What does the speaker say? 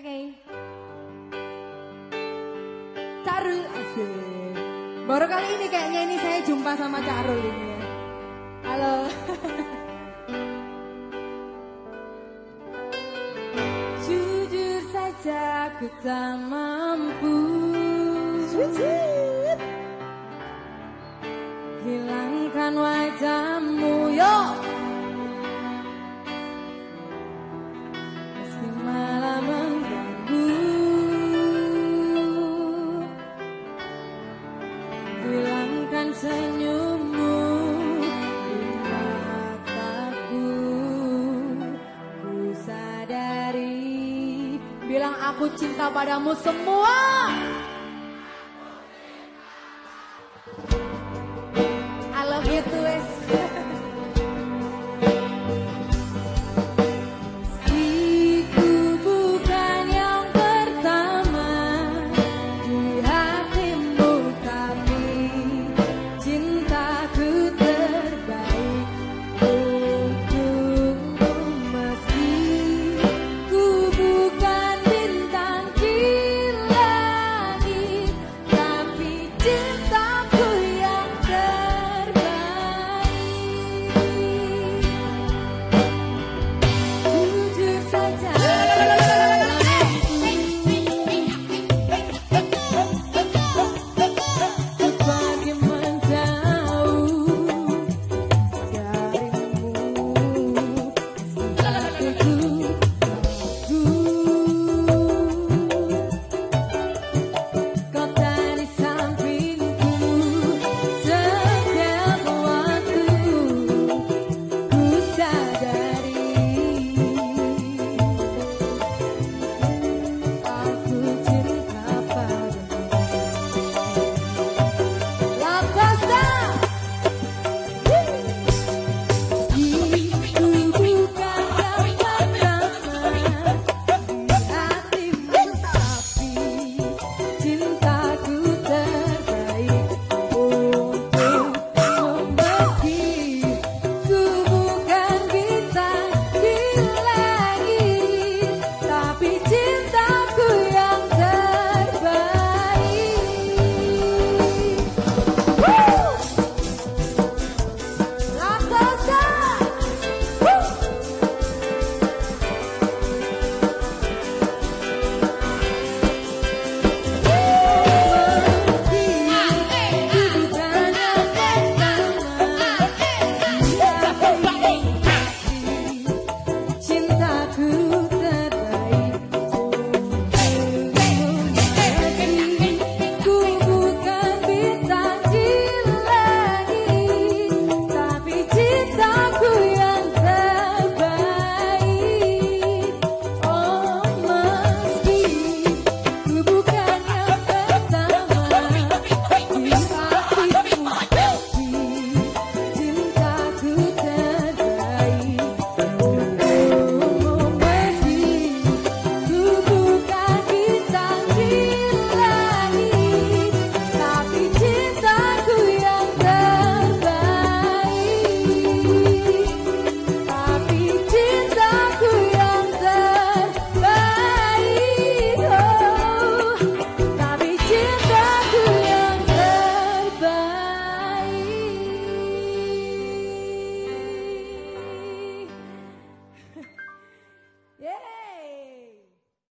Okay. Carul asik. Baru kali ini kayaknya ini saya jumpa sama Carul ini ya. Halo. Jujur saja ku tak mampu Hilangkan wajahmu yo aku cinta padamu semua. Aku cinta padamu.